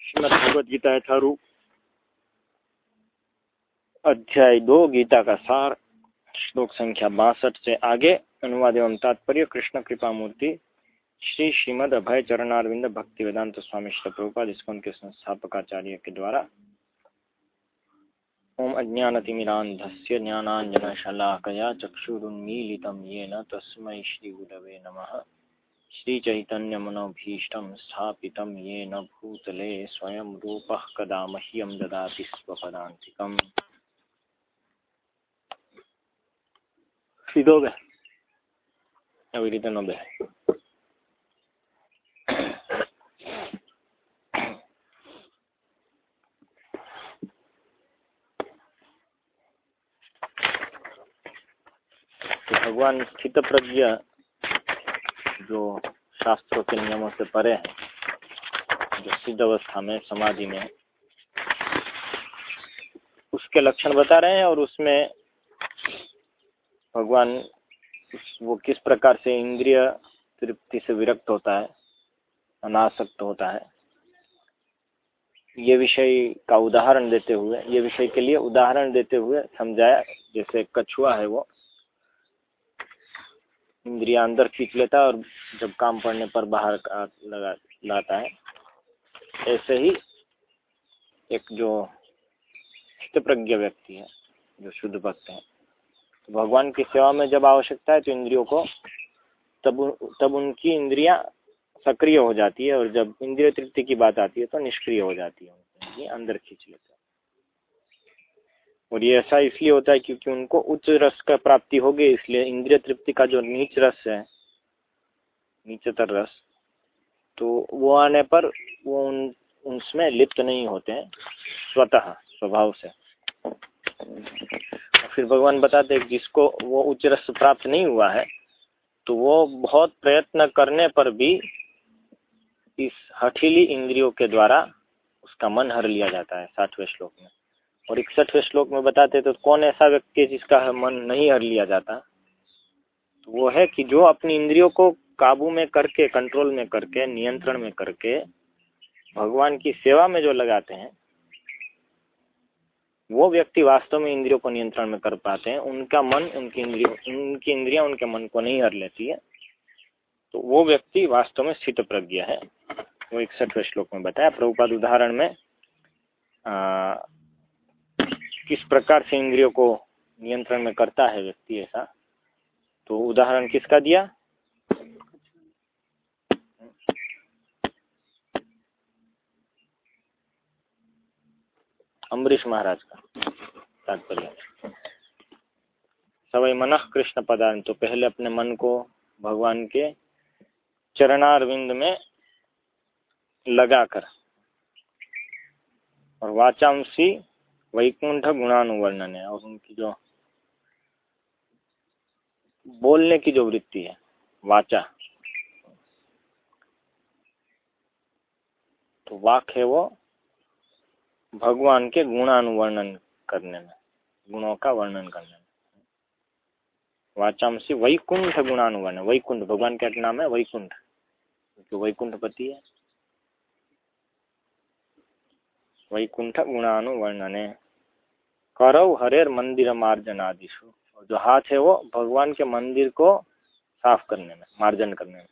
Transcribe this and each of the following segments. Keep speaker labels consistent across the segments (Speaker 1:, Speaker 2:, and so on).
Speaker 1: श्रीमद भगवद गीता यथारूप अध्याय दो, गीता का सार, श्लोक संख्या बासठ से आगे, अनुवाद एवं तात्पर्य, कृष्ण कृपा मूर्ति श्री श्रीमद अभय चरणारविंद भक्ति वेदांत स्वामी श्री प्रभुपाद इसको के संस्थापकाचार्य के द्वारा। ओम अज्ञानतिमिरान्धस्य ज्ञानाञ्जनशलाकया चक्षुरुन्मीलितं येन तस्मै श्रीगुरवे नमः। श्रीचैतन्यमनोभीष्टं स्थापितं येन भूतले स्वयं रूपः कदा मह्यं ददाति स्वपदान्तिकम्। अभी रिटर्न हो। भगवान स्थित प्रज्ञ जो शास्त्रों के नियमों से परे हैं, जो सिद्ध अवस्था में समाधि में उसके लक्षण बता रहे हैं और उसमें भगवान वो किस प्रकार से इंद्रिय तृप्ति से विरक्त होता है, अनासक्त होता है। ये विषय का उदाहरण देते हुए, ये विषय के लिए उदाहरण देते हुए समझाया, जैसे कछुआ है वो। इंद्रिया अंदर खींच लेता है और जब काम पड़ने पर बाहर लगा, लाता है। ऐसे ही एक जो प्रज्ञ व्यक्ति है, जो शुद्ध भक्त है तो भगवान की सेवा में जब आवश्यकता है तो इंद्रियों को, तब तब उनकी इंद्रियाँ सक्रिय हो जाती है और जब इंद्रिय तृप्ति की बात आती है तो निष्क्रिय हो जाती है अंदर खींच लेता है। और ये ऐसा इसलिए होता है क्योंकि उनको उच्च रस का प्राप्ति होगी इसलिए इंद्रिय तृप्ति का जो नीच रस है, नीचतर रस तो वो आने पर वो उन, उसमें लिप्त नहीं होते हैं, स्वतः, स्वभाव से। फिर भगवान बताते हैं जिसको वो उच्च रस प्राप्त नहीं हुआ है तो वो बहुत प्रयत्न करने पर भी इस हठीली इंद्रियों के द्वारा उसका मन हर लिया जाता है साठवें श्लोक में। और इकसठवें श्लोक में बताते तो कौन ऐसा व्यक्ति है जिसका मन नहीं हर लिया जाता? तो वो है कि जो अपनी इंद्रियों को काबू में करके कंट्रोल में करके नियंत्रण में करके भगवान की सेवा में जो लगाते हैं वो व्यक्ति वास्तव में इंद्रियों को नियंत्रण में कर पाते हैं। उनका मन उनकी इंद्रियों उनकी इंद्रियाँ उनके मन को नहीं हर लेती है। तो वो व्यक्ति वास्तव में स्थित प्रज्ञा है। वो इकसठवें श्लोक में बताया। प्रभुपाद उदाहरण में आ, किस प्रकार से इंद्रियों को नियंत्रण में करता है व्यक्ति ऐसा? तो उदाहरण किसका दिया? अम्बरीश महाराज का, तात्पर्य। सवई मन कृष्ण पदार्थ तो पहले अपने मन को भगवान के चरणारविंद में लगाकर और वाचांशी वैकुंठ गुणानुवर्णन है और उनकी जो बोलने की जो वृत्ति है, वाचा। तो वाक है वो भगवान के गुणानुवर्णन करने में, गुणों का वर्णन करने में। वाचांशी वैकुंठ गुणानुवर्णन, वैकुंठ, भगवान का नाम है वैकुंठ। वैकुंठ पति है वैकुंठ गुणानुवर्णने करव हरेर मंदिर मार्जनादिशु और जो हाथ है वो भगवान के मंदिर को साफ़ करने में, मार्जन करने में।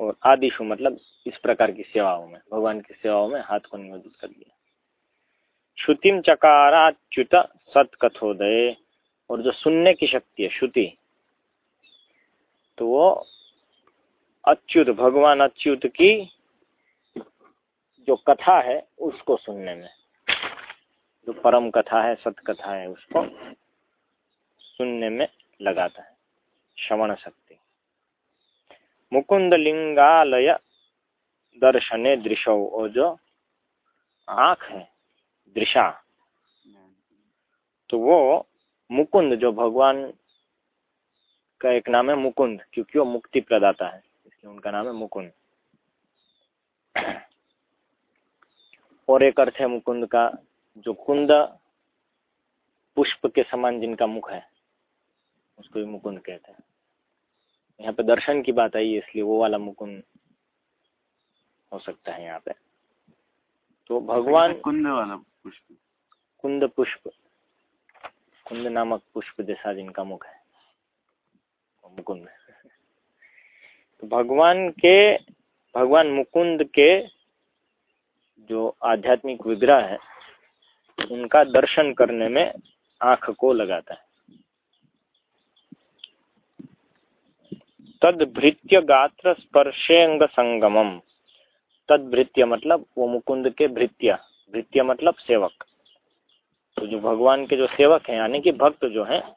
Speaker 1: और आदिशु मतलब इस प्रकार की सेवाओं में, भगवान की सेवाओं में हाथ को नियोजित कर दिया श्रुतिम चकाराच्युत सत्कथोदय। और जो सुनने की शक्ति है, श्रुति तो वो अच्युत, भगवान अच्युत की जो कथा है, उसको सुनने में। जो परम कथा है, सत कथा है, उसको सुनने में लगाता है। श्रवण शक्ति। मुकुंद लिंगालय दर्शने दृश्य और जो आँख है, दृशा तो वो मुकुंद, जो भगवान का एक नाम है मुकुंद, क्योंकि वो मुक्ति प्रदाता है, इसलिए उनका नाम है मुकुंद। और एक अर्थ है मुकुंद का जो कुंद पुष्प के समान जिनका मुख है उसको भी मुकुंद कहते हैं। यहाँ पे दर्शन की बात आई इसलिए वो वाला मुकुंद हो सकता है यहाँ पे। तो भगवान
Speaker 2: कुंद वाला पुष्प।
Speaker 1: कुंद पुष्प कुंद नामक पुष्प जैसा जिनका मुख है मुकुंद तो भगवान के भगवान मुकुंद के जो आध्यात्मिक विग्रह है, उनका दर्शन करने में आँख को लगाता है। तद भृत्य गात्र स्पर्शेंग संगमम। तद भृत्य मतलब वो मुकुंद के भृत्य। भृत्य मतलब सेवक। तो जो भगवान के जो सेवक हैं, यानी कि भक्त जो हैं,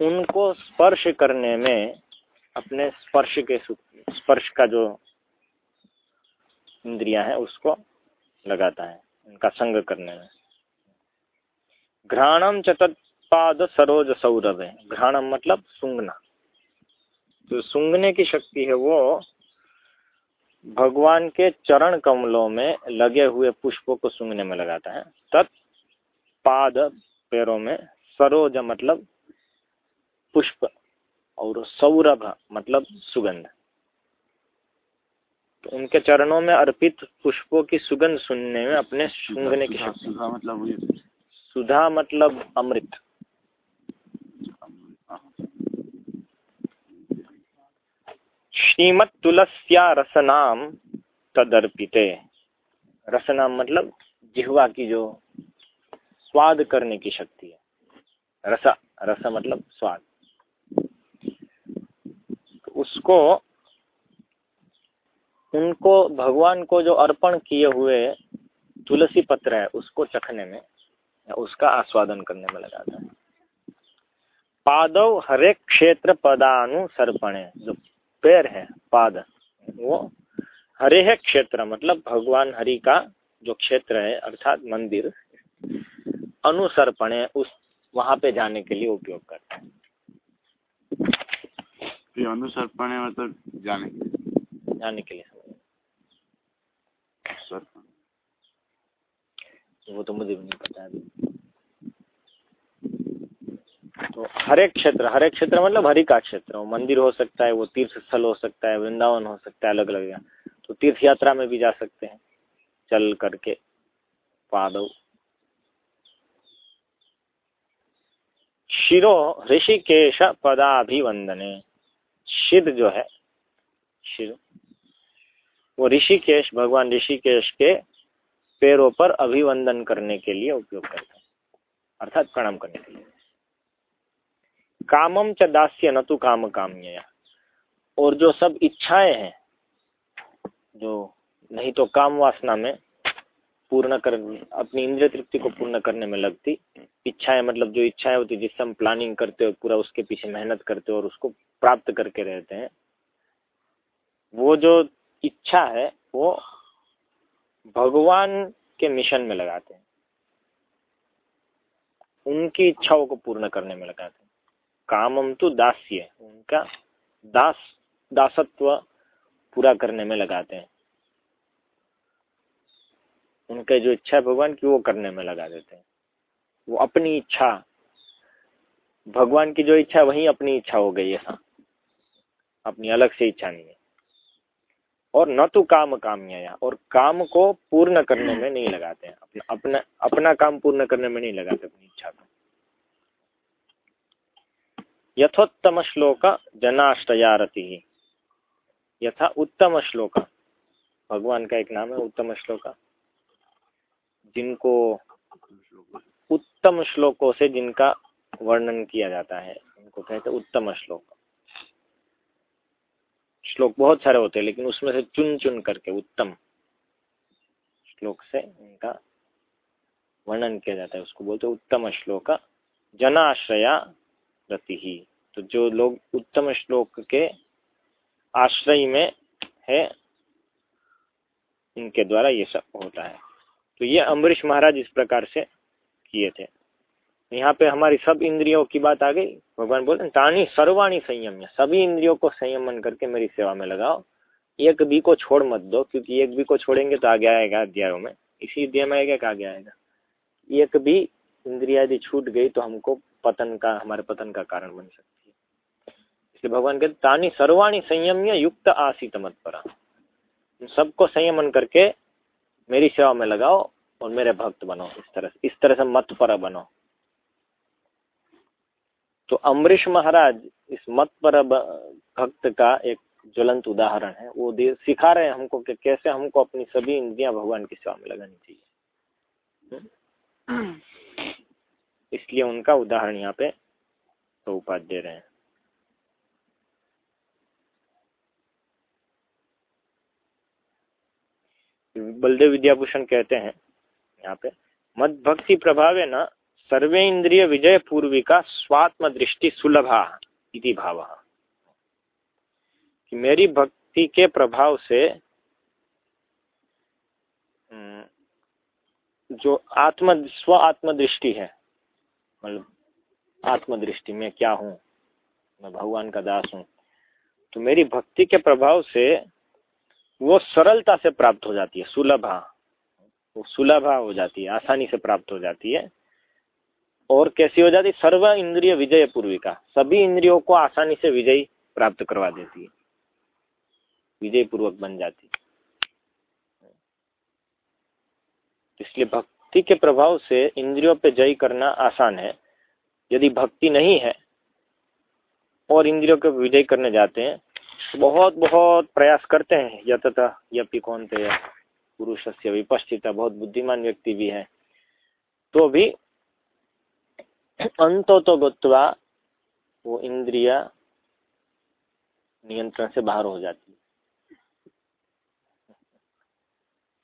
Speaker 1: उनको स्पर्श करने में, अपने स्पर्श के स्पर्श का जो इंद्रिया है, उसको लगाता है, उनका संग करने में। घ्राणम चतपाद सरोज सौरभ। है घ्राणम मतलब सूंघना। तो सूंघने की शक्ति है वो भगवान के चरण कमलों में लगे हुए पुष्पों को सूंघने में लगाता है। तत्पाद पैरों में सरोज मतलब पुष्प और सौरभ मतलब सुगंध। तो उनके चरणों में अर्पित पुष्पों की सुगंध सुनने में अपने सूंघने की शक्ति।
Speaker 2: सुधा मतलब
Speaker 1: सुधा मतलब अमृत। श्रीमत तुलस्या रसनाम तदर्पिते। रसनाम मतलब जिहवा की जो स्वाद करने की शक्ति है। रसा रस मतलब स्वाद। उसको उनको भगवान को जो अर्पण किए हुए तुलसी पत्र है उसको चखने में या उसका आस्वादन करने में लगाता है पादव हरेक क्षेत्र पदानुसर्पणे जो पैर है पाद वो हरे क्षेत्र मतलब भगवान हरि का जो क्षेत्र है अर्थात मंदिर अनुसर्पणे उस वहाँ पे जाने के लिए उपयोग करते हैं।
Speaker 2: अनुसर्पणे मतलब जाने के लिए।
Speaker 1: जाने के लिए। वो तो मुझे भी नहीं पता है। तो हर एक क्षेत्र हर एक क्षेत्र मतलब हरि का क्षेत्र। वो मंदिर हो सकता है वो तीर्थ स्थल हो सकता है वृंदावन हो सकता है अलग अलग तो तीर्थ यात्रा में भी जा सकते हैं चल करके पादव। शिरो ऋषिकेश पदाभिवंदने। शिद जो है शिर। वो ऋषिकेश, भगवान ऋषिकेश के पैरों पर अभिवंदन करने के लिए उपयोग करते हैं। अर्थात प्रणाम करने के लिए। कामम च दास्य न तो काम काम्य और जो सब इच्छाएँ हैं, जो नहीं तो काम वासना में पूर्ण कर, अपनी इंद्रिय तृप्ति को पूर्ण करने में लगती, इच्छाएँ मतलब जो इच्छाएँ होती जिससे हम प्लानिंग करते हो पूरा उसके पीछे मेहनत करते हो और उसको प्राप्त करके रहते हैं, वो जो इच्छा है, वो भगवान के मिशन में लगाते हैं। उनकी इच्छाओं को पूर्ण करने में लगाते हैं। कामम तो दास्य, उनका दास, दासत्व पूरा करने में लगाते हैं। उनके जो इच्छा है भगवान की, वो करने में लगा देते हैं। वो अपनी इच्छा, भगवान की जो इच्छा वही अपनी इच्छा हो गई है। अपनी अलग से इच्छा नहीं है। और न तो काम काम्या और काम को पूर्ण करने में नहीं लगाते हैं। अपना अपना अपना काम पूर्ण करने में नहीं लगाते अपनी इच्छा को। यथोत्तम श्लोक ही। यथा उत्तम श्लोक। भगवान का एक नाम है उत्तम श्लोक। जिनको उत्तम श्लोकों से जिनका वर्णन किया जाता है उनको कहते उत्तम श्लोक। श्लोक बहुत सारे होते हैं, लेकिन उसमें से चुन चुन करके उत्तम श्लोक से उनका वर्णन किया जाता है। उसको बोलते उत्तम श्लोक, जनाश्रया रति। ही तो जो लोग उत्तम श्लोक के आश्रय में है, इनके द्वारा ये सब होता है। तो ये अम्बरीश महाराज इस प्रकार से किए थे। यहाँ पे हमारी सब इंद्रियों की बात आ गई। भगवान बोलते तानी सर्वाणी संयम सभी इंद्रियों को संयमन करके मेरी सेवा में लगाओ। एक भी को छोड़ मत दो, क्योंकि एक भी को छोड़ेंगे तो आगे आएगा अध्यायों में। इसी अध्याय में आएगा आगे आएगा। एक भी इंद्रिया यदि छूट गई तो हमको पतन का, हमारे पतन का कारण बन सकती है। इसलिए भगवान कहते, तानी सर्वाणी संयम्य, युक्त आसीत मत परा। सबको संयमन करके मेरी सेवा में लगाओ और मेरे भक्त बनो। इस तरह इस तरह से मत पर बनो। तो अम्बरीश महाराज इस मत पर भक्त का एक ज्वलंत उदाहरण है। वो सिखा रहे हैं हमको कि कैसे हमको अपनी सभी इंद्रियाँ भगवान की सेवा में लगानी चाहिए। हम्म? इसलिए उनका उदाहरण यहाँ पे तो उपाध्य दे रहे हैं। बलदेव विद्याभूषण कहते हैं यहाँ पे मद भक्ति प्रभाव है न सर्वे इंद्रिय विजय पूर्विका स्वात्म दृष्टि सुलभा इति भाव। कि मेरी भक्ति के प्रभाव से जो आत्म, स्व आत्मदृष्टि है मतलब आत्मदृष्टि में क्या हूँ, मैं भगवान का दास हूँ तो मेरी भक्ति के प्रभाव से वो सरलता से प्राप्त हो जाती है, सुलभा, वो सुलभा हो जाती है, आसानी से प्राप्त हो जाती है। और कैसी हो जाती? सर्व इंद्रिय विजय पूर्विका। सभी इंद्रियों को आसानी से विजय प्राप्त करवा देती है। विजय पूर्वक बन जाती इसलिए भक्ति के प्रभाव से इंद्रियों पे जय करना आसान है। यदि भक्ति नहीं है और इंद्रियों को विजय करने जाते हैं बहुत बहुत प्रयास करते हैं। यतत यपि कौन थे पुरुष से विपस्थित बहुत बुद्धिमान व्यक्ति भी है। तो भी अंतो तो गुत्वा वो इंद्रिया नियंत्रण से बाहर हो जाती है।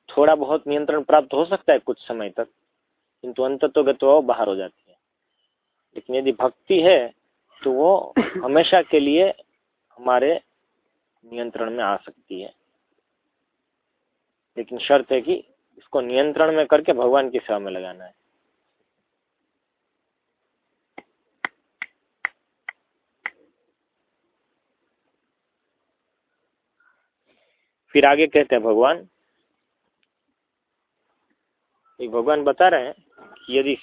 Speaker 1: थोड़ा बहुत नियंत्रण प्राप्त हो सकता है कुछ समय तक, किंतु अंत तो वो बाहर हो जाती है। लेकिन यदि भक्ति है तो वो हमेशा के लिए हमारे नियंत्रण में आ सकती है। लेकिन शर्त है कि इसको नियंत्रण में करके भगवान की सेवा में लगाना है। फिर आगे कहते हैं भगवान। एक भगवान बता रहे हैं कि यदि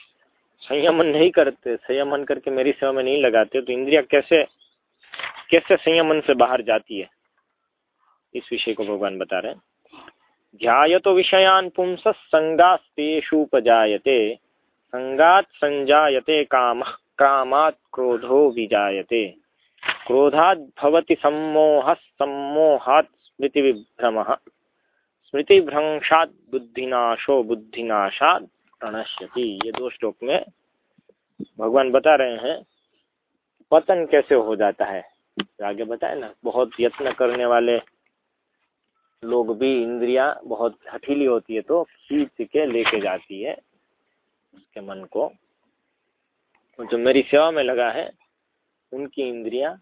Speaker 1: संयमन नहीं करते, संयमन करके मेरी सेवा में नहीं लगाते तो इंद्रिया कैसे कैसे संयमन से बाहर जाती है? इस विषय को भगवान बता रहे हैं। ध्याय तो विषयान पुंस संगास्तेषुपजायते संगात संजायते काम, कामात् क्रोधो विजायते। क्रोधात् भवति सम्मोह, सम्मोहात् स्मृति विभ्रम स्मृति भ्रंशात बुद्धिनाशो बुद्धिनाशात प्रणश्यति। ये दो श्लोक में भगवान बता रहे हैं, पतन कैसे हो जाता है? आगे बताए ना, बहुत यत्न करने वाले लोग भी इंद्रिया बहुत हठीली होती है तो खींच के लेके जाती है उसके मन को। जो मेरी सेवा में लगा है, उनकी इंद्रिया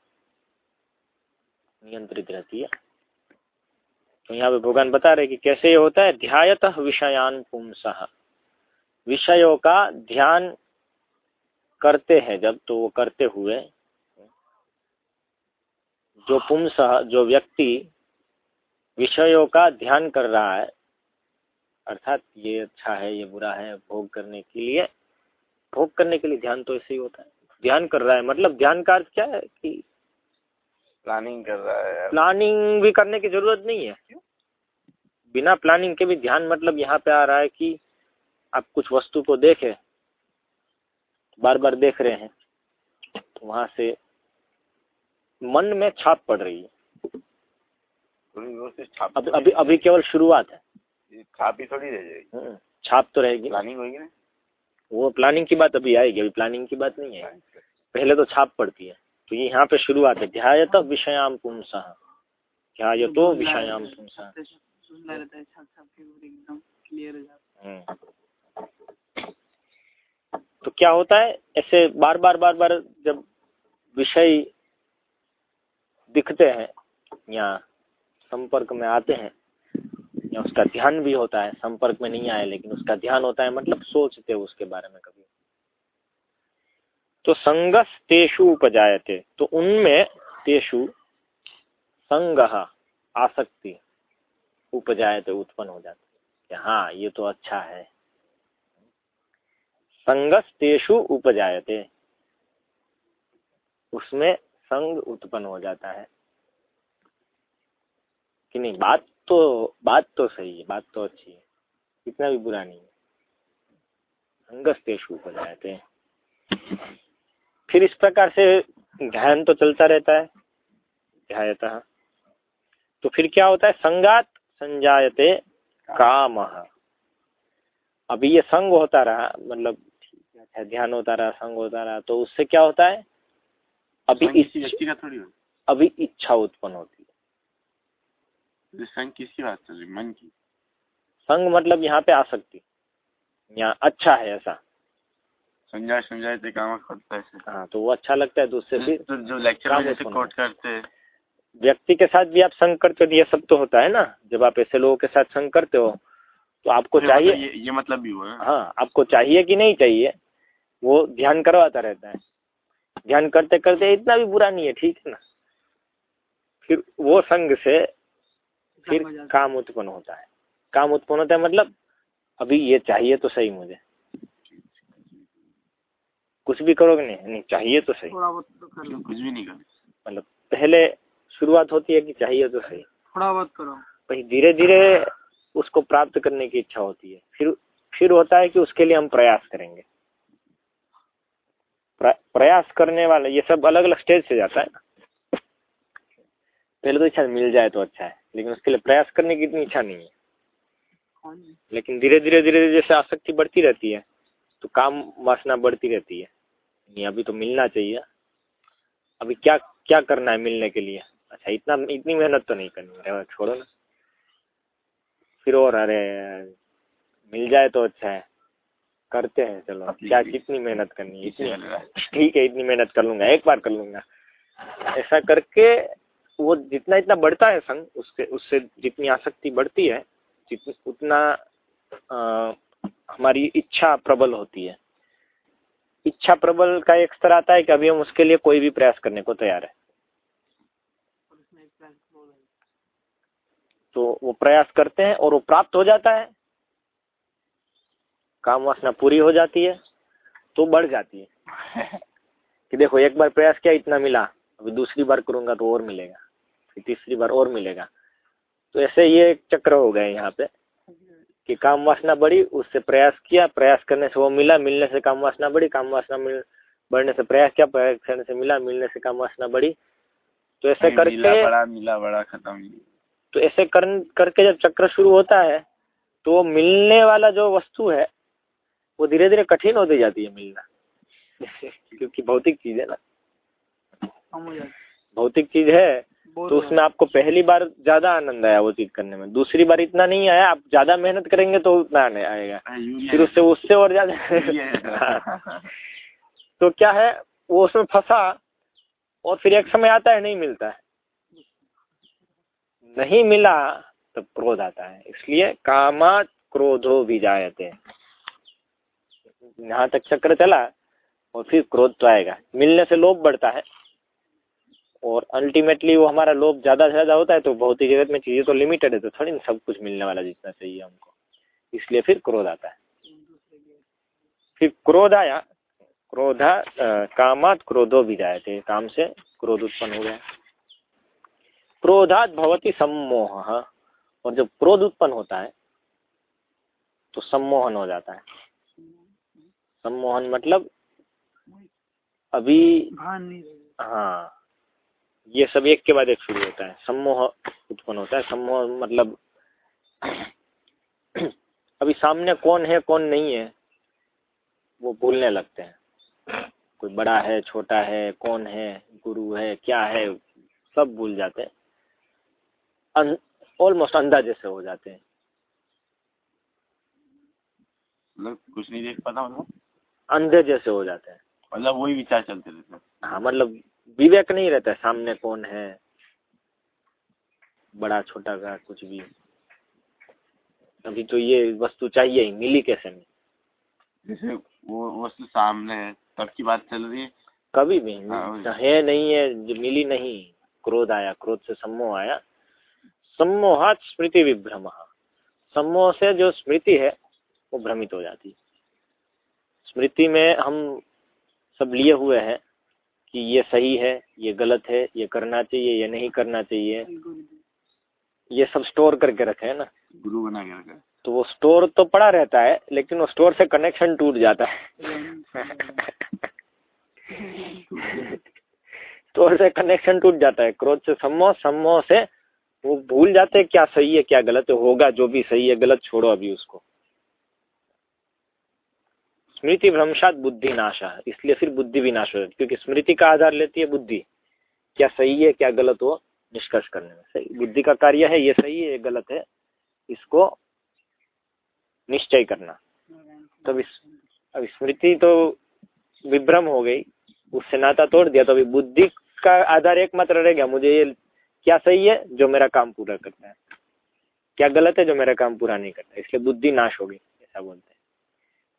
Speaker 1: नियंत्रित रहती है। तो यहाँ पे भगवान बता रहे कि कैसे ये होता है? ध्यात विषयान पुंस। विषयों का ध्यान करते हैं जब तो वो करते हुए, जो पुंस, जो व्यक्ति विषयों का ध्यान कर रहा है, अर्थात ये अच्छा है, ये बुरा है, भोग करने के लिए, भोग करने के लिए ध्यान तो ऐसे ही होता है। ध्यान कर रहा है मतलब ध्यान का अर्थ क्या है कि
Speaker 2: प्लानिंग कर रहा है
Speaker 1: प्लानिंग भी करने की ज़रूरत नहीं है। बिना प्लानिंग के भी ध्यान मतलब यहाँ पे आ रहा है कि आप कुछ वस्तु को देखे बार बार देख रहे हैं तो वहाँ से मन में छाप पड़ रही है। अभी अभी अभी केवल शुरुआत है।
Speaker 2: छाप ही थोड़ी रह जाएगी।
Speaker 1: हम्म, छाप तो रहेगी
Speaker 2: प्लानिंग होगी ना?
Speaker 1: वो प्लानिंग की बात अभी आएगी अभी प्लानिंग की बात नहीं है। पहले तो छाप पड़ती है। तो ये यहाँ पे शुरुआत है। ध्यायत विषयाम पुंसा। ध्यायतो विषयाम पुंसा। हम्म। तो क्या होता है ऐसे बार बार बार बार जब विषय दिखते हैं या संपर्क में आते हैं या उसका ध्यान भी होता है संपर्क में नहीं आए लेकिन उसका ध्यान होता है मतलब सोचते उसके बारे में कभी। तो संगस तेषु उपजायते। तो उनमें तेषु संग, आसक्ति उपजायते, उत्पन्न हो जाती। है हाँ ये तो अच्छा है। संगस तेषु उपजायते। उसमें संग उत्पन्न हो जाता है। कि नहीं, बात तो बात तो सही है, बात तो अच्छी है। इतना भी बुरा नहीं है। संगस्तेश हो जाते हैं फिर इस प्रकार से ध्यान तो चलता रहता है ध्यायता। तो फिर क्या होता है? संगात संजायते काम। अभी ये संग होता रहा मतलब ध्यान होता रहा संग होता रहा तो उससे क्या होता है? अभी
Speaker 2: इच्छा थोड़ी
Speaker 1: अभी इच्छा उत्पन्न होती
Speaker 2: है। संग किसकी बात चल रही मन की।
Speaker 1: संग मतलब यहाँ पे आ सकती यहाँ अच्छा है ऐसा।
Speaker 2: समझाए समझाए थे काम करता है
Speaker 1: हाँ तो वो अच्छा लगता है तो उससे भी
Speaker 2: तो जो लेक्चर जैसे कोट करते हैं।
Speaker 1: व्यक्ति के साथ भी आप संग करते हो तो ये सब तो होता है ना। जब आप ऐसे लोगों के साथ संग करते हो तो आपको चाहिए
Speaker 2: मतलब ये, ये मतलब भी हुआ
Speaker 1: हाँ आपको चाहिए कि नहीं चाहिए वो ध्यान करवाता रहता है। ध्यान करते करते इतना भी बुरा नहीं है ठीक है ना? फिर वो संग से फिर काम उत्पन्न होता है। काम उत्पन्न होता है मतलब अभी ये चाहिए तो सही मुझे। कुछ भी करोगे नहीं नहीं चाहिए तो सही।
Speaker 2: थोड़ा तो कुछ भी नहीं कर
Speaker 1: मतलब पहले शुरुआत होती है कि चाहिए तो सही।
Speaker 3: थोड़ा बहुत करो।
Speaker 1: भाई धीरे धीरे उसको प्राप्त करने की इच्छा होती है। फिर फिर होता है कि उसके लिए हम प्रयास करेंगे। प्रयास करने वाले ये सब अलग अलग स्टेज से जाता है। ना पहले तो इच्छा मिल जाए तो अच्छा है लेकिन उसके लिए प्रयास करने की इतनी इच्छा नहीं है। लेकिन धीरे धीरे धीरे जैसे आसक्ति बढ़ती रहती है तो काम वासना बढ़ती रहती है। नहीं अभी तो मिलना चाहिए। अभी क्या क्या करना है मिलने के लिए? अच्छा इतना इतनी मेहनत तो नहीं करनी। है छोड़ो ना। फिर और अरे मिल जाए तो अच्छा है। करते हैं चलो। क्या कितनी मेहनत करनी है? इतनी ठीक है इतनी मेहनत कर लूँगा एक बार कर लूँगा। ऐसा करके वो जितना इतना बढ़ता है संग उससे उससे जितनी आसक्ति बढ़ती है जितनी उतना आ, हमारी इच्छा प्रबल होती है। इच्छा प्रबल का एक स्तर आता है कि अभी हम उसके लिए कोई भी प्रयास करने को तैयार है। तो वो प्रयास करते हैं और वो प्राप्त हो जाता है। काम वासना पूरी हो जाती है तो बढ़ जाती है। कि देखो, एक बार प्रयास किया, इतना मिला। अभी दूसरी बार करूँगा तो और मिलेगा। फिर तीसरी बार और मिलेगा। तो ऐसे ये एक चक्र हो गए यहाँ पे। कि काम वासना बढ़ी उससे प्रयास किया प्रयास करने से वो मिला मिलने से काम वासना बढ़ी काम वासना मिल बढ़ने से प्रयास किया प्रयास करने से मिला मिलने से काम वासना बढ़ी तो ऐसे करके
Speaker 2: मिला बड़ा मिला बड़ा खत्म।
Speaker 1: तो ऐसे कर करके जब चक्र शुरू होता है तो वो मिलने वाला जो वस्तु है वो धीरे धीरे कठिन होती जाती है मिलना। क्योंकि भौतिक चीज़ है ना। भौतिक चीज़ है तो उसमें आपको पहली बार ज़्यादा आनंद आया वो चीज़ करने में। दूसरी बार इतना नहीं आया आप ज़्यादा मेहनत करेंगे तो उतना आएगा।
Speaker 2: हाँ,
Speaker 1: फिर उससे उससे और ज़्यादा। तो क्या है वो उसमें फंसा और फिर एक समय आता है नहीं मिलता है। नहीं मिला तो क्रोध आता है। इसलिए कामात क्रोधो भी जायते यहाँ तक चक्र चला और फिर क्रोध तो आएगा। मिलने से लोभ बढ़ता है। और अल्टीमेटली वो हमारा लोभ ज़्यादा से ज़्यादा होता है तो भौतिक जगत में चीज़ें तो लिमिटेड है तो थोड़ी ना सब कुछ मिलने वाला जितना चाहिए हमको। इसलिए फिर क्रोध आता है। फिर क्रोध आया क्रोधा कामात क्रोधो भी जाए थे काम से क्रोध उत्पन्न हो गया। क्रोधात भवती सम्मोह और जब क्रोध उत्पन्न होता है तो सम्मोहन हो जाता है। सम्मोहन मतलब अभी हाँ। ये सब एक के बाद एक शुरू होता है। सम्मोह उत्पन्न होता है। सम्मोह मतलब अभी सामने कौन है कौन नहीं है वो भूलने लगते हैं। कोई बड़ा है छोटा है कौन है गुरु है क्या है सब भूल जाते हैं। ऑलमोस्ट अंधा जैसे हो जाते हैं।
Speaker 2: मतलब कुछ नहीं देख पाता मतलब?
Speaker 1: अंधे जैसे हो जाते हैं।
Speaker 2: मतलब वही विचार चलते रहते हैं।
Speaker 1: हाँ मतलब विवेक नहीं रहता है सामने कौन है? बड़ा छोटा का कुछ भी। अभी तो ये वस्तु चाहिए ही मिली कैसे में
Speaker 2: जैसे वो वस्तु सामने है तब की बात चल रही है।
Speaker 1: कभी भी हाँ, है नहीं है जो मिली नहीं क्रोध आया क्रोध से सम्मोह आया। सम्मोहात स्मृति विभ्रम। सम्मोह से जो स्मृति है वो भ्रमित हो जाती है। स्मृति में हम सब लिए हुए हैं कि ये सही है ये गलत है ये करना चाहिए ये नहीं करना चाहिए। ये सब स्टोर करके रखे है ना।
Speaker 2: गुरु बना के रखा
Speaker 1: तो वो स्टोर तो पड़ा रहता है लेकिन वो स्टोर से कनेक्शन टूट जाता है। स्टोर से कनेक्शन टूट जाता है। क्रोध से सम्मोह सम्मोह से वो भूल जाते हैं क्या सही है क्या गलत है होगा जो भी सही है गलत छोड़ो अभी उसको। स्मृति भ्रंशात बुद्धि नाशा इसलिए फिर बुद्धि भी नाश हो जाती क्योंकि स्मृति का आधार लेती है बुद्धि। क्या सही है, क्या गलत हो निष्कर्ष करने में। सही, बुद्धि का कार्य है, ये सही है, ये गलत है, इसको निश्चय करना। इस, अब स्मृति तो विभ्रम हो गई, उससे नाता तोड़ दिया तो अभी बुद्धि का आधार एकमात्र रह गया, मुझे ये क्या सही है, जो मेरा काम पूरा करता है। क्या गलत है, जो मेरा काम पूरा नहीं करता इसलिए बुद्धि नाश हो गई, ऐसा बोलते हैं।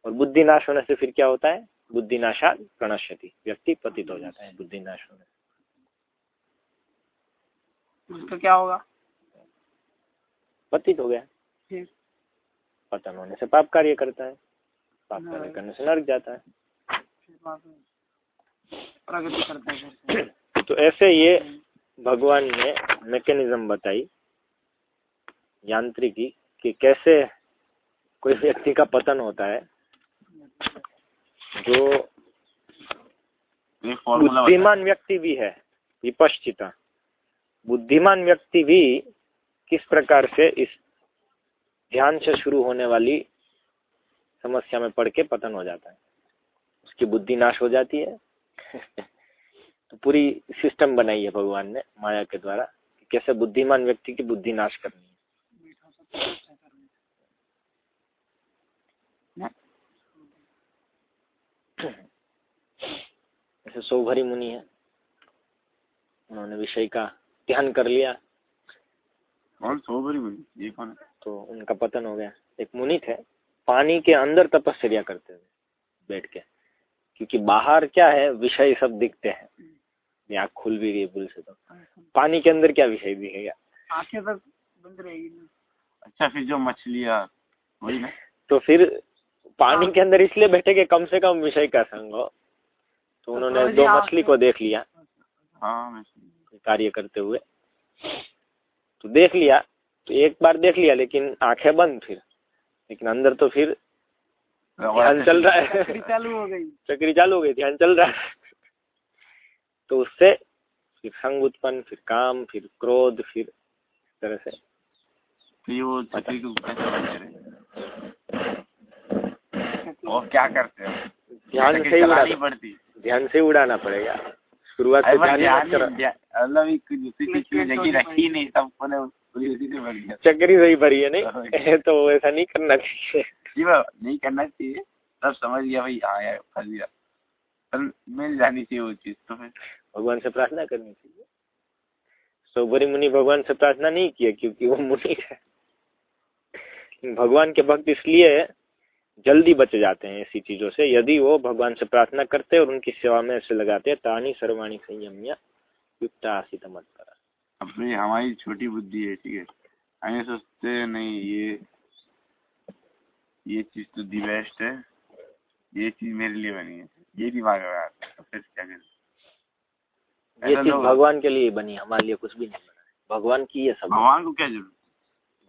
Speaker 1: और बुद्धि नाश होने से फिर क्या होता है? बुद्धि नाशा प्रणश्यति। व्यक्ति पतित हो जाता है बुद्धि नाश होने
Speaker 3: से। उसका क्या होगा?
Speaker 1: पतित हो गया।
Speaker 3: फिर?
Speaker 1: पतन होने से पाप कार्य करता है। पाप
Speaker 3: हाँ।
Speaker 1: कार्य करने से नरक जाता है।
Speaker 3: प्रगति करता है
Speaker 1: तो ऐसे ये भगवान ने मैकेनिज्म बताई यांत्रिकी कि कैसे कोई व्यक्ति का पतन होता है। जो बुद्धिमान व्यक्ति भी है विपश्चिता। बुद्धिमान व्यक्ति भी किस प्रकार से इस ध्यान से शुरू होने वाली समस्या में पड़ के पतन हो जाता है? उसकी बुद्धि नाश हो जाती है। तो पूरी सिस्टम बनाई है भगवान ने माया के द्वारा कैसे बुद्धिमान व्यक्ति की बुद्धि नाश करनी है
Speaker 3: मीठा सा तो अच्छा करना। ना?
Speaker 1: जैसे सौभरी मुनि है। उन्होंने विषय का ध्यान कर लिया।
Speaker 2: कौन? सो भरी मुनि? ये कौन है?
Speaker 1: तो उनका पतन हो गया। एक मुनि थे। पानी के अंदर तपस्या करते हुए बैठ के। क्योंकि बाहर क्या है विषय सब दिखते हैं। ये आँख खुल भी गई भूल से तो। पानी के अंदर क्या विषय दिखेगा?
Speaker 3: आँखें तक बंद रहेगी
Speaker 2: अच्छा फिर जो मछलियाँ वही ना?
Speaker 1: तो फिर पानी के अंदर इसलिए बैठे कि कम से कम विषय का संग हो। तो उन्होंने
Speaker 3: तो
Speaker 1: दो मछली को देख लिया।
Speaker 2: हाँ
Speaker 1: कार्य करते हुए। तो देख लिया। तो एक बार देख लिया लेकिन आँखें बंद फिर। लेकिन अंदर तो फिर ध्यान चल रहा है।
Speaker 3: फिर चालू हो गई।
Speaker 1: चक्री चालू हो गई ध्यान चल रहा है। तो उससे फिर संग उत्पन्न फिर काम फिर क्रोध फिर इस तरह से।
Speaker 2: तो वो चक्री को कैसे और क्या करते हैं?
Speaker 1: ध्यान
Speaker 2: चक्री
Speaker 1: से ही ध्यान से उड़ाना पड़ेगा। शुरुआत से ही
Speaker 2: ही- मतलब गया
Speaker 1: चक्री सही भरी है नहीं? तो ऐसा नहीं करना चाहिए।
Speaker 2: नहीं करना चाहिए। तब समझ गया भाई हाँ यार फंस गया। पर मिल जानी चाहिए वो चीज़ तो फिर।
Speaker 1: भगवान से प्रार्थना करनी चाहिए। सौभरी मुनि भगवान से प्रार्थना नहीं किया क्योंकि वो मुनि है। भगवान के भक्त इसलिए जल्दी बच जाते हैं ऐसी चीज़ों से। यदि वो भगवान से प्रार्थना करते और उनकी सेवा में ऐसे लगाते हैं तानी सर्वाणी संयमिया युक्त आसित मत करा
Speaker 2: अब भाई हमारी छोटी बुद्धि है ठीक है? हम ये सोचते नहीं ये ये चीज़ तो दी बेस्ट है। ये चीज़ मेरे लिए बनी है। ये दिमाग में आता है तो फिर क्या करें?
Speaker 1: ये चीज़ भगवान के लिए बनी हमारे लिए कुछ भी नहीं बना भगवान की ये सब
Speaker 2: भगवान को क्या ज़रूरत?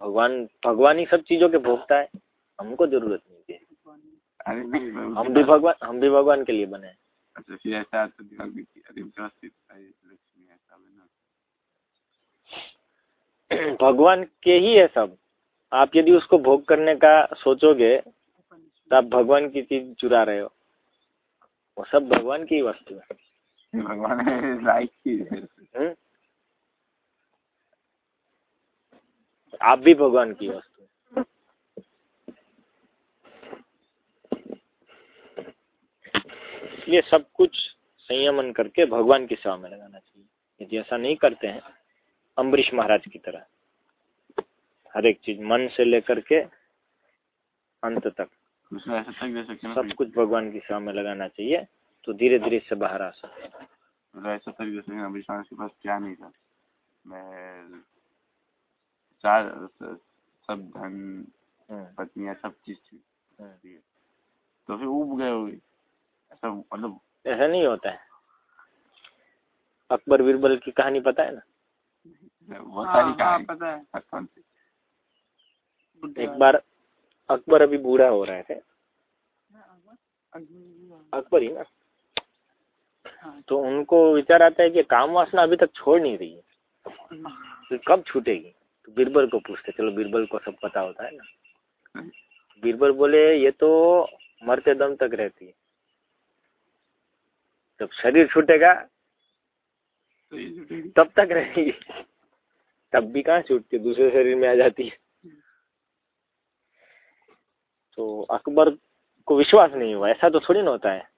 Speaker 1: भगवान भगवान ही सब चीज़ों के भोगता है। हमको ज़रूरत नहीं है
Speaker 2: अरे नहीं
Speaker 1: हम भी भगवान हम भी भगवान के लिए बने।
Speaker 2: अच्छा फिर ऐसा तो दिमाग में अरे व्यवस्थित लक्ष्मी ऐसा बना
Speaker 1: भगवान के ही है सब। आप यदि उसको भोग करने का सोचोगे तो आप भगवान की चीज़ चुरा रहे हो। वो सब भगवान की वस्तु है।
Speaker 2: भगवान लाइक चीज़ है।
Speaker 1: हम्म? आप भी भगवान की वस्तु है इसलिए सब कुछ संयमन करके भगवान की सेवा में लगाना चाहिए। यदि ऐसा नहीं करते हैं अम्बरीश महाराज की तरह हर एक चीज़ मन से लेकर के अंत तक सब कुछ भगवान की सेवा में लगाना चाहिए तो धीरे धीरे इससे बाहर आ सकते हैं।
Speaker 2: मतलब ऐसा तक के पास क्या नहीं था। मैं चार सब धन
Speaker 1: हम्म,
Speaker 2: पत्नियाँ सब चीज़ थी।
Speaker 1: हम्म।
Speaker 2: तो फिर उब गए होगे। ऐसा मतलब
Speaker 1: ऐसा नहीं होता है। अकबर बीरबल की कहानी पता है ना?
Speaker 2: वो
Speaker 3: हाँ,
Speaker 2: सारी
Speaker 3: हाँ,
Speaker 2: कहानी
Speaker 3: पता है।
Speaker 2: कौन सी।
Speaker 1: एक बार अकबर अभी बूढ़ा हो रहे थे
Speaker 3: अकबर-
Speaker 1: अकबर ही ना।
Speaker 3: हाँ,
Speaker 1: तो उनको विचार आता है कि काम वासना अभी तक छोड़ नहीं रही है। तो कब छूटेगी? तो बीरबल को पूछते चलो बीरबल को सब पता होता है ना। बीरबल बोले ये तो मरते दम तक रहती है। जब शरीर छूटेगा।
Speaker 2: तो
Speaker 1: तब तक रहेगी। तब भी कहाँ छूटती है, दूसरे शरीर में आ जाती है। तो अकबर को विश्वास नहीं हुआ। ऐसा तो थोड़ी ना होता है।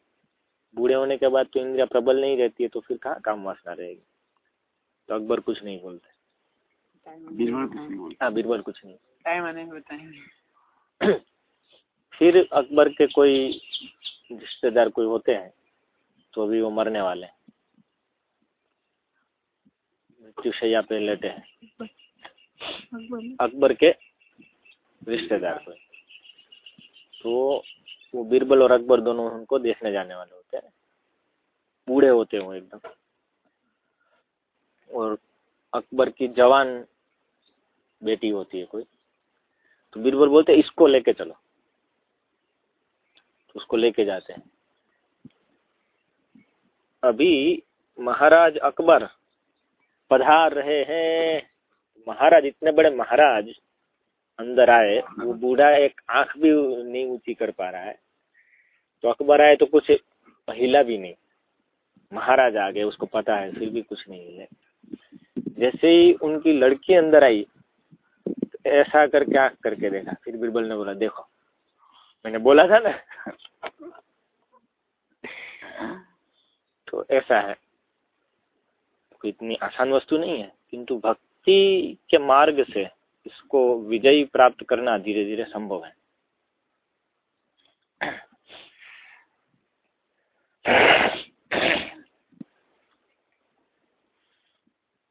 Speaker 1: बूढ़े होने के बाद तो इंद्रिया प्रबल नहीं रहती है तो फिर कहाँ काम वासना रहेगी? तो अकबर कुछ नहीं बोलते।
Speaker 3: टाइम
Speaker 2: बीरबल कुछ नहीं बोलता।
Speaker 1: हाँ बीरबल कुछ नहीं।
Speaker 3: टाइम आने में बताएँगे
Speaker 1: फिर अकबर के कोई रिश्तेदार कोई होते हैं तो अभी वो मरने वाले हैं। मृत्युशैया पे लेटे हैं। अकबर के रिश्तेदार कोई तो वो बीरबल और अकबर दोनों उनको देखने जाने वाले होते हैं। बूढ़े होते हैं वो एकदम। और अकबर की जवान बेटी होती है कोई। तो बीरबल बोलते हैं, इसको लेके चलो। तो उसको लेके जाते हैं। अभी महाराज अकबर पधार रहे हैं। महाराज, इतने बड़े महाराज अंदर आए, वो बूढ़ा एक आँख भी नहीं ऊँची कर पा रहा है। तो अकबर आए तो कुछ हिला भी नहीं। महाराज आ गए, उसको पता है, फिर भी कुछ नहीं हिले जैसे ही उनकी लड़की अंदर आई तो ऐसा करके आँख करके देखा। फिर बीरबल ने बोला, देखो। मैंने बोला था ना तो ऐसा है। कोई इतनी आसान वस्तु नहीं है, किंतु भक्ति के मार्ग से इसको विजयी प्राप्त करना धीरे धीरे संभव है।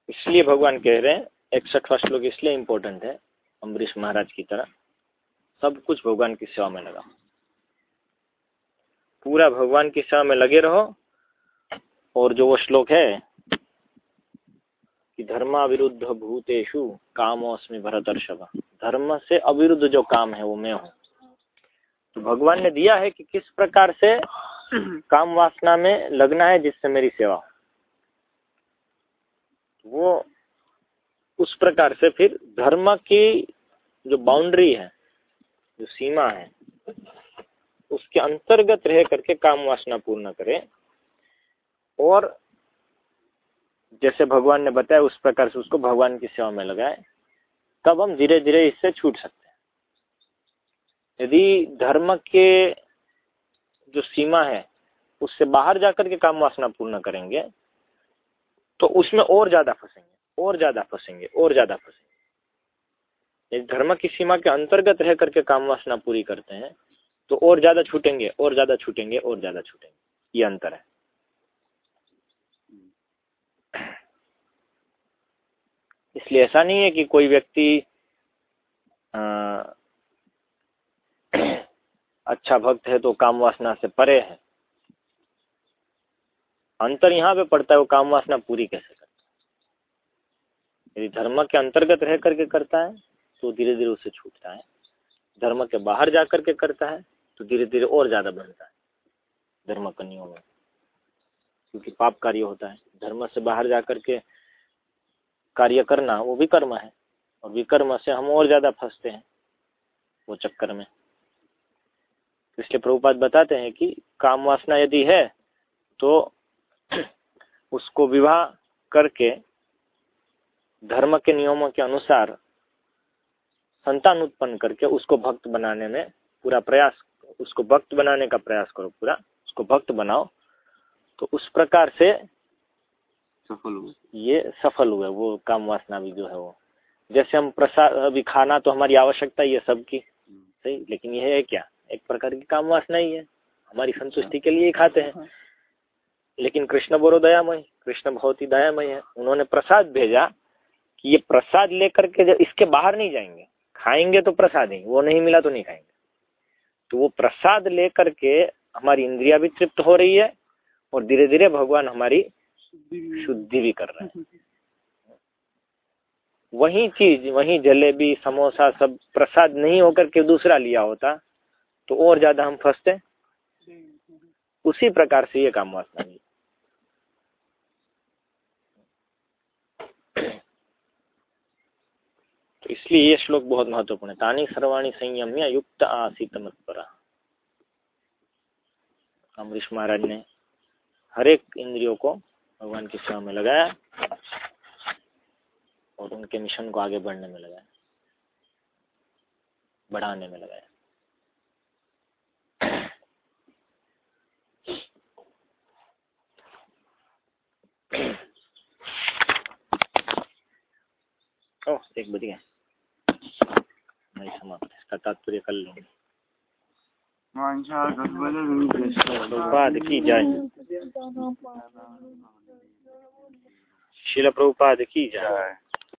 Speaker 1: इसलिए भगवान कह रहे हैं, इकसठवा श्लोक इसलिए इम्पोर्टेंट है, अम्बरीश महाराज की तरह, सब कुछ भगवान की सेवा में लगा पूरा भगवान की सेवा में लगे रहो और जो वो श्लोक है कि धर्मा विरुद्ध भूतेषु कामोस्मि भरतर्षभ। धर्म से अविरुद्ध जो काम है, वो मैं हूँ। तो भगवान ने दिया है कि किस प्रकार से काम वासना में लगना है, जिससे मेरी सेवा हो। वो उस प्रकार से फिर धर्म की जो बाउंड्री है, जो सीमा है, उसके अंतर्गत रह करके काम वासना पूर्ण करें। और जैसे भगवान ने बताया, उस प्रकार से उसको भगवान की सेवा में लगाए, तब हम धीरे धीरे इससे छूट सकते हैं। यदि धर्म के जो सीमा है, उससे बाहर जाकर के काम वासना पूर्ण करेंगे तो उसमें और ज़्यादा फंसेंगे, और ज़्यादा फंसेंगे, और ज़्यादा फंसेंगे। यदि धर्म की सीमा के अंतर्गत रह करके काम वासना पूरी करते हैं तो और ज़्यादा छूटेंगे, और ज़्यादा छूटेंगे, और ज़्यादा छूटेंगे। ये अंतर है। इसलिए ऐसा नहीं है कि कोई व्यक्ति अच्छा भक्त है तो काम वासना से परे है। अंतर यहाँ पे पड़ता है वो काम वासना पूरी कैसे करता है? यदि धर्म के अंतर्गत रह करके करता है तो धीरे धीरे उससे छूटता है। धर्म के बाहर जा करके करता है तो धीरे धीरे और ज़्यादा बनता है धर्म कन्याओं में। क्योंकि पाप कार्य होता है। धर्म से बाहर जा करके कार्य करना, वो विकर्म है। और विकर्म से हम और ज़्यादा फंसते हैं वो चक्कर में। तो इसलिए प्रभुपाद बताते हैं कि काम वासना यदि है तो उसको विवाह करके धर्म के नियमों के अनुसार संतान उत्पन्न करके उसको भक्त बनाने में पूरा प्रयास, उसको भक्त बनाने का प्रयास करो पूरा, उसको भक्त बनाओ। तो उस प्रकार से
Speaker 2: सफल हुए।
Speaker 1: ये सफल हुए वो काम वासना भी जो है वो। जैसे हम प्रसाद अभी खाना तो हमारी आवश्यकता ही है सबकी। सही? लेकिन यह है क्या? एक प्रकार की काम वासना ही है। हमारी संतुष्टि के लिए ही खाते हैं। लेकिन कृष्ण बोरो दयामय। कृष्ण बहुत ही दयामय है। उन्होंने प्रसाद भेजा कि ये प्रसाद लेकर के जब इसके बाहर नहीं जाएँगे खाएँगे तो प्रसाद ही वो नहीं मिला तो नहीं खाएँगे। तो वो प्रसाद लेकर के हमारी इंद्रिया भी तृप्त हो रही है और धीरे धीरे भगवान हमारी
Speaker 3: शुद्धि भी
Speaker 1: कर रहे हैं। वही चीज़ वही जलेबी समोसा सब प्रसाद नहीं होकर के दूसरा लिया होता तो और ज़्यादा हम फंसते। उसी प्रकार से ये काम वासना नहीं तो इसलिए ये श्लोक बहुत महत्वपूर्ण है। तानी सर्वाणी संयम संयम्य युक्त आसित मतपरा। अमरीश महाराज ने हर एक इंद्रियों को भगवान की सेवा में लगाया और उनके मिशन को आगे बढ़ने में लगाया, बढ़ाने में लगाया। ओह, एक बज गया। नहीं समाप्त इसका तात्पर्य कर लूँगी। प्रभुपाद की जय। शिल प्रभुपाद की जय।